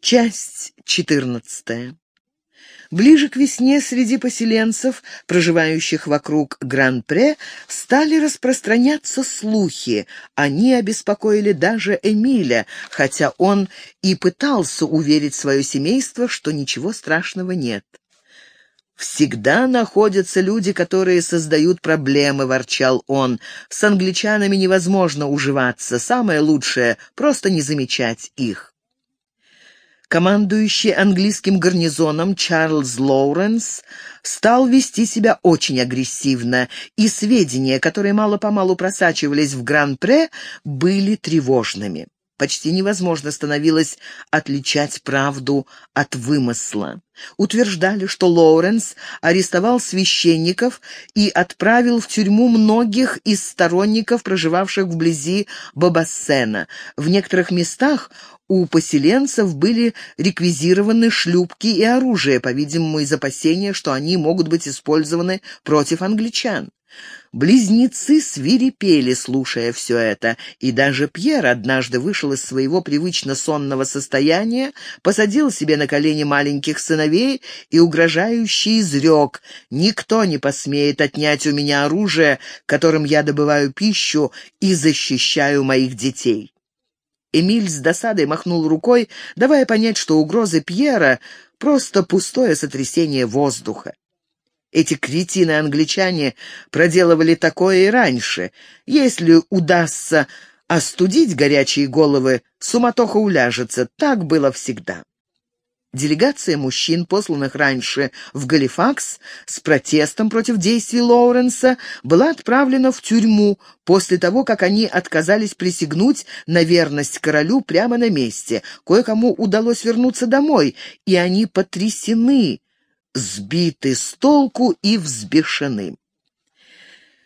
Часть четырнадцатая. Ближе к весне среди поселенцев, проживающих вокруг Гран-Пре, стали распространяться слухи. Они обеспокоили даже Эмиля, хотя он и пытался уверить свое семейство, что ничего страшного нет. «Всегда находятся люди, которые создают проблемы», — ворчал он. «С англичанами невозможно уживаться. Самое лучшее — просто не замечать их». Командующий английским гарнизоном Чарльз Лоуренс стал вести себя очень агрессивно, и сведения, которые мало-помалу просачивались в Гран-Пре, были тревожными. Почти невозможно становилось отличать правду от вымысла. Утверждали, что Лоуренс арестовал священников и отправил в тюрьму многих из сторонников, проживавших вблизи Бабассена. В некоторых местах у поселенцев были реквизированы шлюпки и оружие, по-видимому, из опасения, что они могут быть использованы против англичан. Близнецы свирепели, слушая все это, и даже Пьер однажды вышел из своего привычно сонного состояния, посадил себе на колени маленьких сыновей и угрожающе изрек «Никто не посмеет отнять у меня оружие, которым я добываю пищу и защищаю моих детей». Эмиль с досадой махнул рукой, давая понять, что угрозы Пьера — просто пустое сотрясение воздуха. Эти кретины-англичане проделывали такое и раньше. Если удастся остудить горячие головы, суматоха уляжется. Так было всегда. Делегация мужчин, посланных раньше в Галифакс с протестом против действий Лоуренса, была отправлена в тюрьму после того, как они отказались присягнуть на верность королю прямо на месте. Кое-кому удалось вернуться домой, и они потрясены сбиты с толку и взбешены.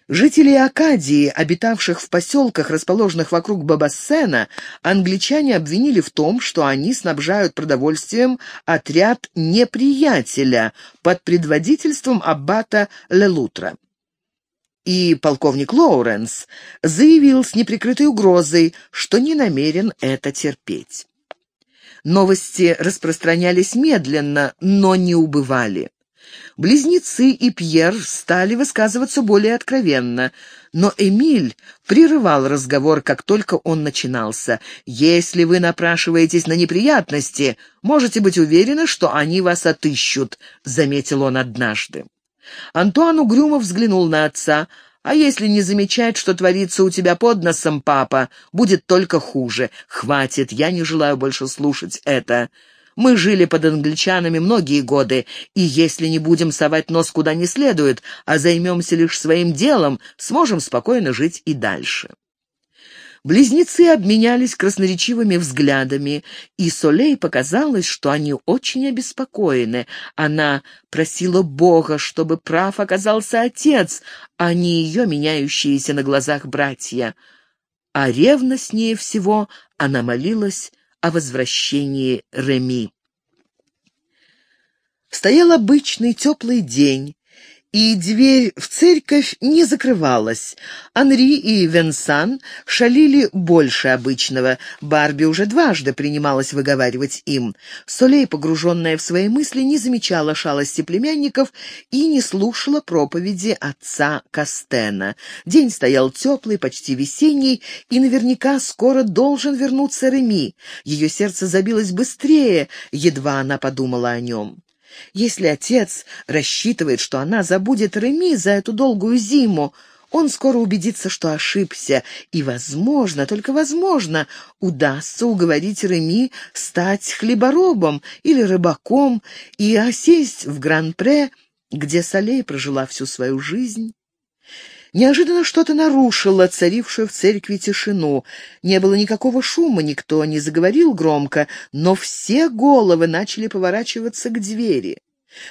Жителей Акадии, обитавших в поселках, расположенных вокруг Бабассена, англичане обвинили в том, что они снабжают продовольствием отряд неприятеля под предводительством аббата Лелутра. И полковник Лоуренс заявил с неприкрытой угрозой, что не намерен это терпеть. Новости распространялись медленно, но не убывали. Близнецы и Пьер стали высказываться более откровенно, но Эмиль прерывал разговор, как только он начинался. «Если вы напрашиваетесь на неприятности, можете быть уверены, что они вас отыщут», — заметил он однажды. Антуан угрюмо взглянул на отца, а если не замечать, что творится у тебя под носом, папа, будет только хуже. Хватит, я не желаю больше слушать это. Мы жили под англичанами многие годы, и если не будем совать нос куда не следует, а займемся лишь своим делом, сможем спокойно жить и дальше. Близнецы обменялись красноречивыми взглядами, и Солей показалось, что они очень обеспокоены. Она просила Бога, чтобы прав оказался отец, а не ее меняющиеся на глазах братья. А ревностнее всего она молилась о возвращении Реми. Стоял обычный теплый день, и дверь в церковь не закрывалась. Анри и Венсан шалили больше обычного. Барби уже дважды принималась выговаривать им. Солей, погруженная в свои мысли, не замечала шалости племянников и не слушала проповеди отца Кастена. День стоял теплый, почти весенний, и наверняка скоро должен вернуться Реми. Ее сердце забилось быстрее, едва она подумала о нем. Если отец рассчитывает, что она забудет Реми за эту долгую зиму, он скоро убедится, что ошибся, и, возможно, только возможно, удастся уговорить Реми стать хлеборобом или рыбаком и осесть в Гран-Пре, где Солей прожила всю свою жизнь. Неожиданно что-то нарушило царившую в церкви тишину. Не было никакого шума, никто не заговорил громко, но все головы начали поворачиваться к двери.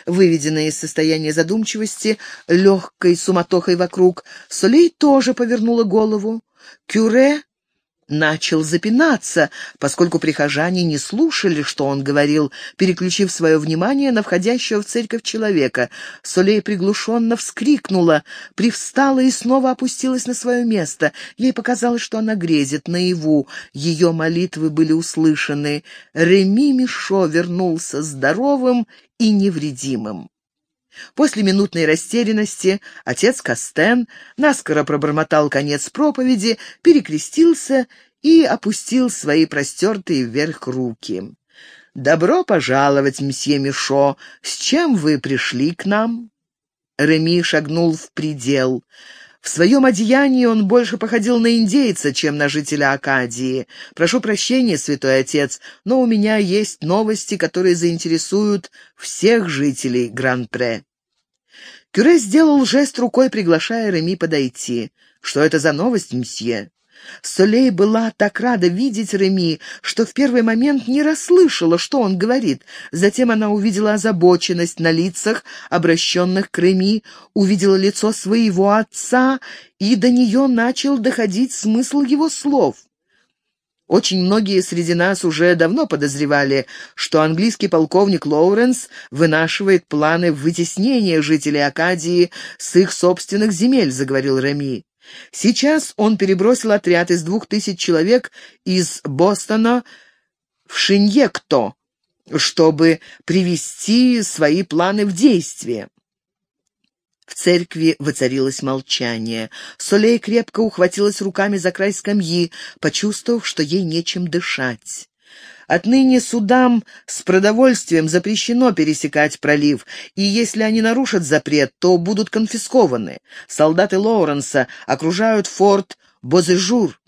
Выведенная из состояния задумчивости, легкой суматохой вокруг, Солей тоже повернула голову. Кюре начал запинаться, поскольку прихожане не слушали, что он говорил, переключив свое внимание на входящего в церковь человека. Солей приглушенно вскрикнула, привстала и снова опустилась на свое место. Ей показалось, что она грезит наяву. Ее молитвы были услышаны. Реми Мишо вернулся здоровым и невредимым. После минутной растерянности отец Кастен наскоро пробормотал конец проповеди, перекрестился и опустил свои простертые вверх руки. «Добро пожаловать, мсье Мишо! С чем вы пришли к нам?» Реми шагнул в предел. В своем одеянии он больше походил на индейца, чем на жителя Акадии. Прошу прощения, святой отец, но у меня есть новости, которые заинтересуют всех жителей Гран-Пре. Кюре сделал жест рукой, приглашая Реми подойти. «Что это за новость, мсье?» Солей была так рада видеть Реми, что в первый момент не расслышала, что он говорит. Затем она увидела озабоченность на лицах, обращенных к Реми, увидела лицо своего отца, и до нее начал доходить смысл его слов. Очень многие среди нас уже давно подозревали, что английский полковник Лоуренс вынашивает планы вытеснения жителей Акадии с их собственных земель, заговорил Реми. Сейчас он перебросил отряд из двух тысяч человек из Бостона в Шиньекто, чтобы привести свои планы в действие. В церкви воцарилось молчание. Солей крепко ухватилась руками за край скамьи, почувствовав, что ей нечем дышать. Отныне судам с продовольствием запрещено пересекать пролив, и если они нарушат запрет, то будут конфискованы. Солдаты Лоуренса окружают форт Бозежур.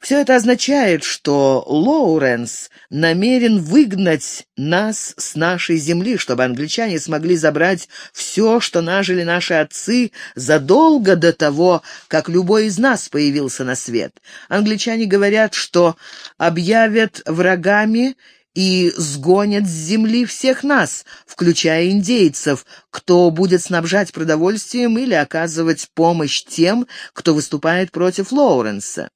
Все это означает, что Лоуренс намерен выгнать нас с нашей земли, чтобы англичане смогли забрать все, что нажили наши отцы задолго до того, как любой из нас появился на свет. Англичане говорят, что объявят врагами и сгонят с земли всех нас, включая индейцев, кто будет снабжать продовольствием или оказывать помощь тем, кто выступает против Лоуренса.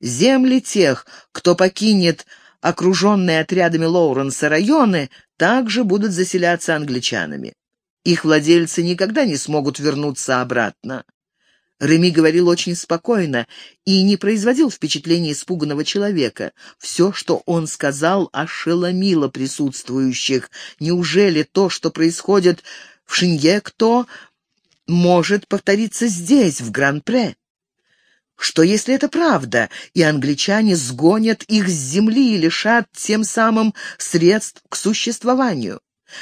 Земли тех, кто покинет окруженные отрядами Лоуренса районы, также будут заселяться англичанами. Их владельцы никогда не смогут вернуться обратно. Реми говорил очень спокойно и не производил впечатления испуганного человека. Все, что он сказал, ошеломило присутствующих. Неужели то, что происходит в Шиньекто, может повториться здесь, в Гран-Пре? Что, если это правда, и англичане сгонят их с земли и лишат тем самым средств к существованию?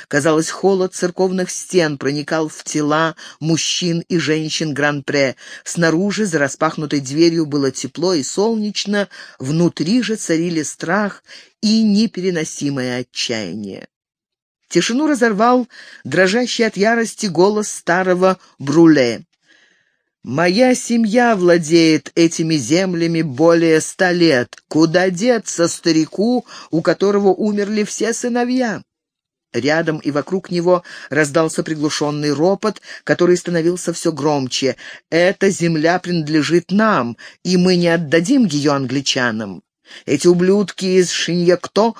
Казалось, холод церковных стен проникал в тела мужчин и женщин Гран-Пре. Снаружи, за распахнутой дверью, было тепло и солнечно, внутри же царили страх и непереносимое отчаяние. Тишину разорвал дрожащий от ярости голос старого Бруле. Моя семья владеет этими землями более ста лет. Куда деться старику, у которого умерли все сыновья?» Рядом и вокруг него раздался приглушенный ропот, который становился все громче. «Эта земля принадлежит нам, и мы не отдадим ее англичанам. Эти ублюдки из Шиньякто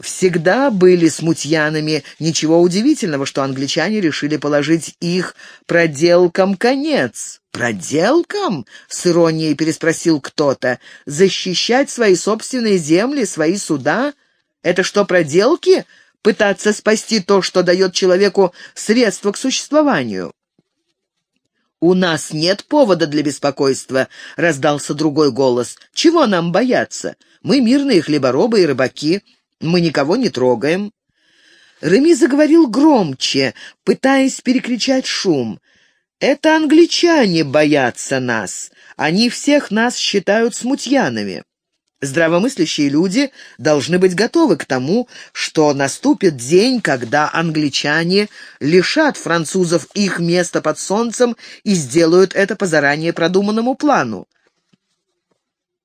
всегда были смутьянами. Ничего удивительного, что англичане решили положить их проделкам конец. «Проделкам?» — с иронией переспросил кто-то. «Защищать свои собственные земли, свои суда? Это что, проделки? Пытаться спасти то, что дает человеку средства к существованию?» «У нас нет повода для беспокойства», — раздался другой голос. «Чего нам бояться? Мы мирные хлеборобы и рыбаки». Мы никого не трогаем». Реми заговорил громче, пытаясь перекричать шум. «Это англичане боятся нас. Они всех нас считают смутьянами. Здравомыслящие люди должны быть готовы к тому, что наступит день, когда англичане лишат французов их места под солнцем и сделают это по заранее продуманному плану.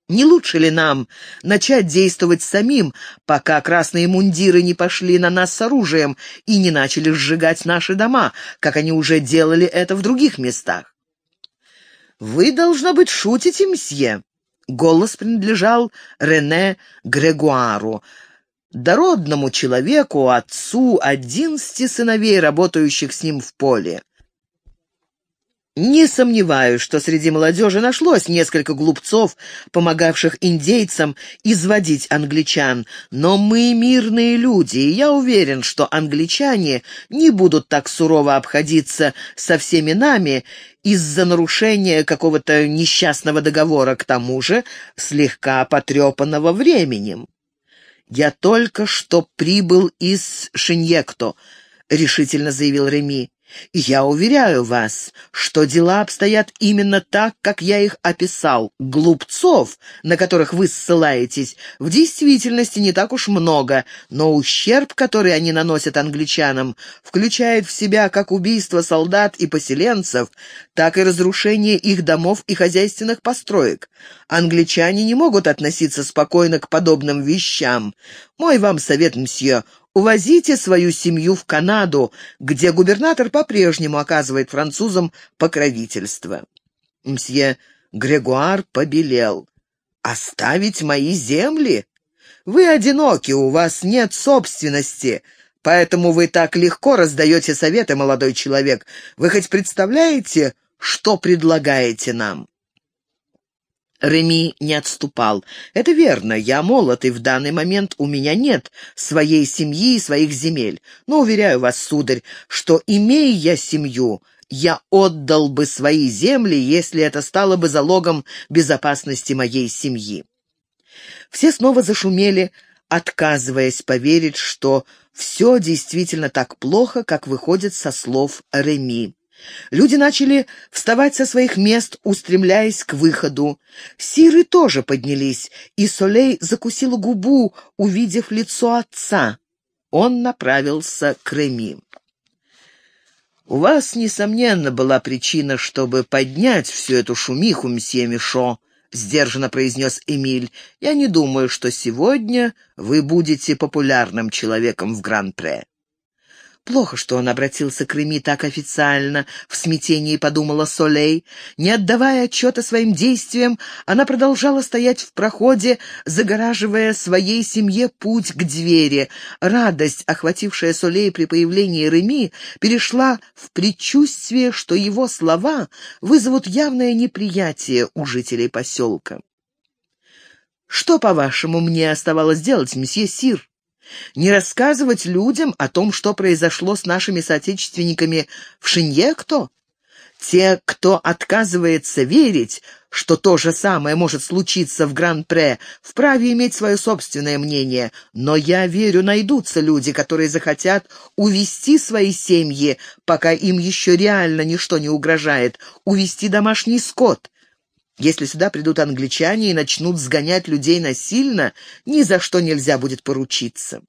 Не лучше ли нам начать действовать самим, пока красные мундиры не пошли на нас с оружием и не начали сжигать наши дома, как они уже делали это в других местах? Вы, должно быть, шутите, мсье. Голос принадлежал Рене Грегуару, дородному человеку, отцу одиннадцати сыновей, работающих с ним в поле. Не сомневаюсь, что среди молодежи нашлось несколько глупцов, помогавших индейцам изводить англичан, но мы мирные люди, и я уверен, что англичане не будут так сурово обходиться со всеми нами из-за нарушения какого-то несчастного договора, к тому же слегка потрепанного временем. «Я только что прибыл из Шиньекто», — решительно заявил Реми. Я уверяю вас, что дела обстоят именно так, как я их описал. Глупцов, на которых вы ссылаетесь, в действительности не так уж много, но ущерб, который они наносят англичанам, включает в себя как убийство солдат и поселенцев, так и разрушение их домов и хозяйственных построек. Англичане не могут относиться спокойно к подобным вещам. Мой вам совет, мсье, Увозите свою семью в Канаду, где губернатор по-прежнему оказывает французам покровительство». Мсье Грегуар побелел. «Оставить мои земли? Вы одиноки, у вас нет собственности, поэтому вы так легко раздаете советы, молодой человек. Вы хоть представляете, что предлагаете нам?» Реми не отступал. «Это верно, я молод, и в данный момент у меня нет своей семьи и своих земель. Но уверяю вас, сударь, что, имея я семью, я отдал бы свои земли, если это стало бы залогом безопасности моей семьи». Все снова зашумели, отказываясь поверить, что все действительно так плохо, как выходит со слов Реми. Люди начали вставать со своих мест, устремляясь к выходу. Сиры тоже поднялись, и Солей закусила губу, увидев лицо отца. Он направился к Реми. «У вас, несомненно, была причина, чтобы поднять всю эту шумиху, мсье Мишо», — сдержанно произнес Эмиль. «Я не думаю, что сегодня вы будете популярным человеком в Гран-Пре». Плохо, что он обратился к Реми так официально, в смятении подумала Солей. Не отдавая отчета своим действиям, она продолжала стоять в проходе, загораживая своей семье путь к двери. Радость, охватившая Солей при появлении Реми, перешла в предчувствие, что его слова вызовут явное неприятие у жителей поселка. «Что, по-вашему, мне оставалось делать, месье Сир?» Не рассказывать людям о том, что произошло с нашими соотечественниками в Шиньекто? Те, кто отказывается верить, что то же самое может случиться в Гран-Пре, вправе иметь свое собственное мнение, но я верю, найдутся люди, которые захотят увести свои семьи, пока им еще реально ничто не угрожает, увести домашний скот. Если сюда придут англичане и начнут сгонять людей насильно, ни за что нельзя будет поручиться.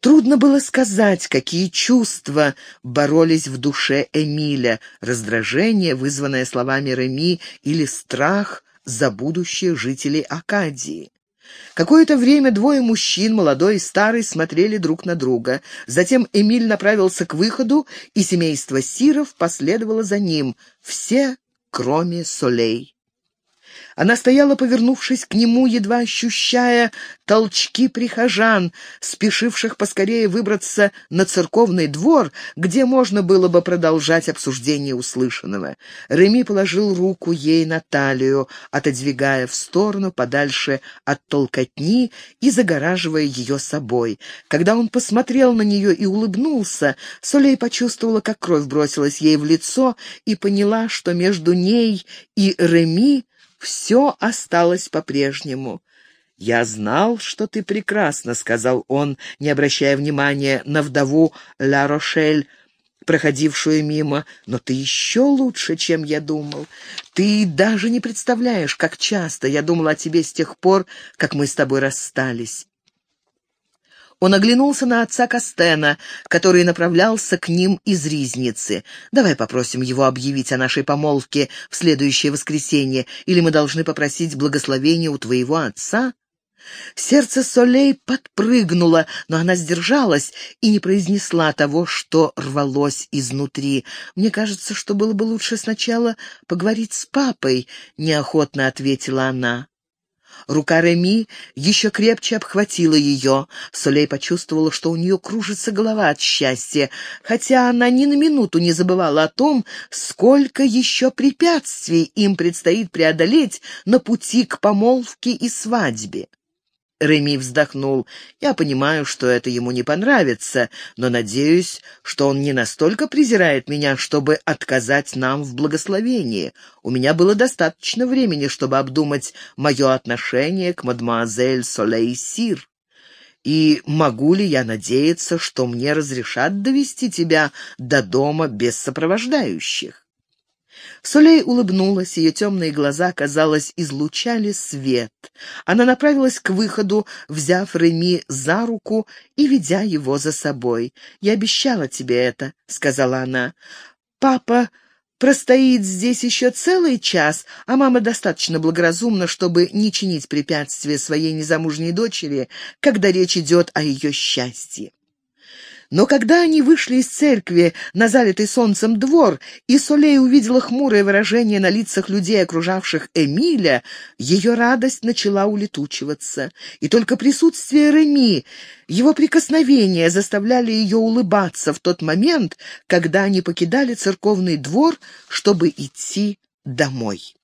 Трудно было сказать, какие чувства боролись в душе Эмиля, раздражение, вызванное словами Реми, или страх за будущее жителей Акадии. Какое-то время двое мужчин, молодой и старый, смотрели друг на друга. Затем Эмиль направился к выходу, и семейство Сиров последовало за ним. Все кроме солей. Она стояла, повернувшись к нему, едва ощущая толчки прихожан, спешивших поскорее выбраться на церковный двор, где можно было бы продолжать обсуждение услышанного. Реми положил руку ей на талию, отодвигая в сторону подальше от толкотни и загораживая ее собой. Когда он посмотрел на нее и улыбнулся, Солей почувствовала, как кровь бросилась ей в лицо и поняла, что между ней и Реми все осталось по-прежнему. «Я знал, что ты прекрасна», — сказал он, не обращая внимания на вдову Ла Рошель, проходившую мимо, «но ты еще лучше, чем я думал. Ты даже не представляешь, как часто я думал о тебе с тех пор, как мы с тобой расстались. Он оглянулся на отца Кастена, который направлялся к ним из Ризницы. «Давай попросим его объявить о нашей помолвке в следующее воскресенье, или мы должны попросить благословения у твоего отца?» Сердце Солей подпрыгнуло, но она сдержалась и не произнесла того, что рвалось изнутри. «Мне кажется, что было бы лучше сначала поговорить с папой», — неохотно ответила она. Рука Реми еще крепче обхватила ее. Солей почувствовала, что у нее кружится голова от счастья, хотя она ни на минуту не забывала о том, сколько еще препятствий им предстоит преодолеть на пути к помолвке и свадьбе. Реми вздохнул. «Я понимаю, что это ему не понравится, но надеюсь, что он не настолько презирает меня, чтобы отказать нам в благословении. У меня было достаточно времени, чтобы обдумать мое отношение к мадемуазель Солей Сир. И могу ли я надеяться, что мне разрешат довести тебя до дома без сопровождающих?» Солей улыбнулась, ее темные глаза, казалось, излучали свет. Она направилась к выходу, взяв Реми за руку и ведя его за собой. «Я обещала тебе это», — сказала она. «Папа простоит здесь еще целый час, а мама достаточно благоразумна, чтобы не чинить препятствия своей незамужней дочери, когда речь идет о ее счастье. Но когда они вышли из церкви на залитый солнцем двор, и Солей увидела хмурое выражение на лицах людей, окружавших Эмиля, ее радость начала улетучиваться. И только присутствие Реми, его прикосновения заставляли ее улыбаться в тот момент, когда они покидали церковный двор, чтобы идти домой.